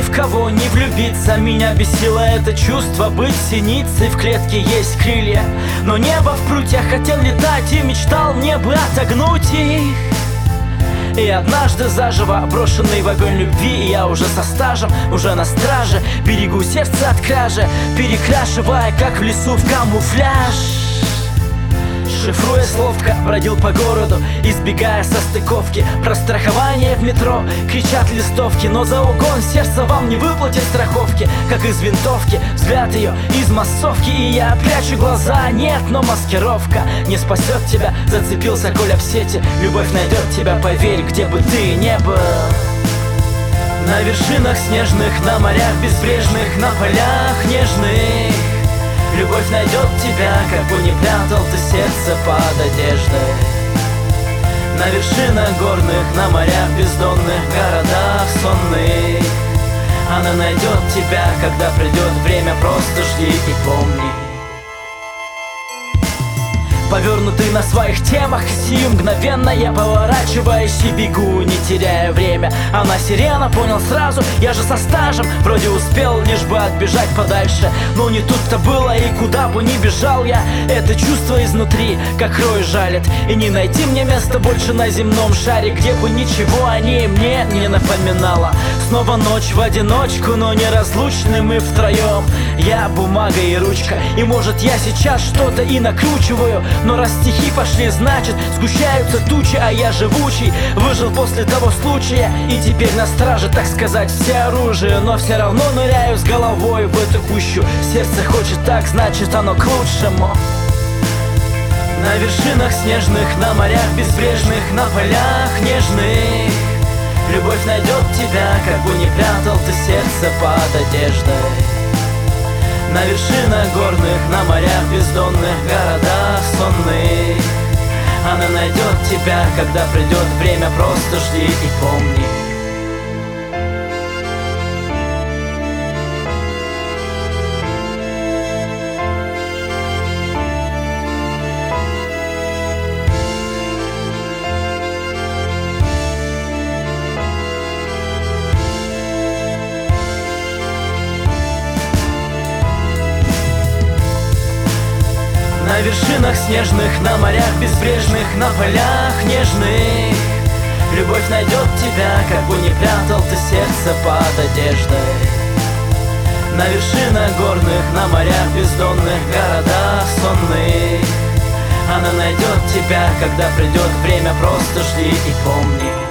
ни в кого не влюбиться. Меня бесило это чувство быть синицей. В клетке есть крылья Но небо в прутьях хотел летать И мечтал мне бы отогнуть их. И однажды заживо брошенный в огонь любви я уже со стажем, уже на страже. Берегу сердце от кражи Перекрашивая, как в лесу в камуфляж Шифруя словка, бродил по городу Избегая состыковки. Про страхование в метро Кричат листовки Но за угон сердце вам не выплатит страховки. Как из винтовки Взгляд ее из массовки И я прячу глаза. Нет, но маскировка не спасет тебя. Зацепился Коля в сети Любовь найдет тебя, поверь, где бы ты не был. На вершинах снежных, на морях безбрежных, на полях нежных Любовь найдет тебя, как бы не прятал ты сердце под одеждой. На вершинах горных, на морях бездонных, городах сонных. Она найдет тебя, когда придет время, просто жди и помни Повернутый на своих темах. Сию мгновенно я поворачиваюсь и бегу, не теряя время. Она сирена, понял сразу, я же со стажем. Вроде успел, лишь бы отбежать подальше. Но не тут-то было и куда бы ни бежал я. Это чувство изнутри, как рой жалит. И не найти мне места больше на земном шаре Где бы ничего о ней мне не напоминало. Снова ночь в одиночку, но неразлучны мы втроем Я бумага и ручка И может я сейчас что-то и накручиваю. Но раз стихи пошли, значит сгущаются тучи А я живучий, выжил после того случая. И теперь на страже, так сказать, все оружие Но все равно ныряю с головой в эту кущу. Сердце хочет так, значит оно к лучшему. На вершинах снежных, на морях безбрежных, на полях нежных. Любовь найдет тебя, как бы не прятал ты сердце под одеждой. На вершинах горных, на морях бездонных, городах сонных. Она найдет тебя, когда придет время, просто жди и помни На вершинах снежных, на морях безбрежных, на полях нежных. Любовь найдет тебя, как бы не прятал ты сердце под одеждой. На вершинах горных, на морях бездонных, городах сонных. Она найдет тебя, когда придет время, просто жди и помни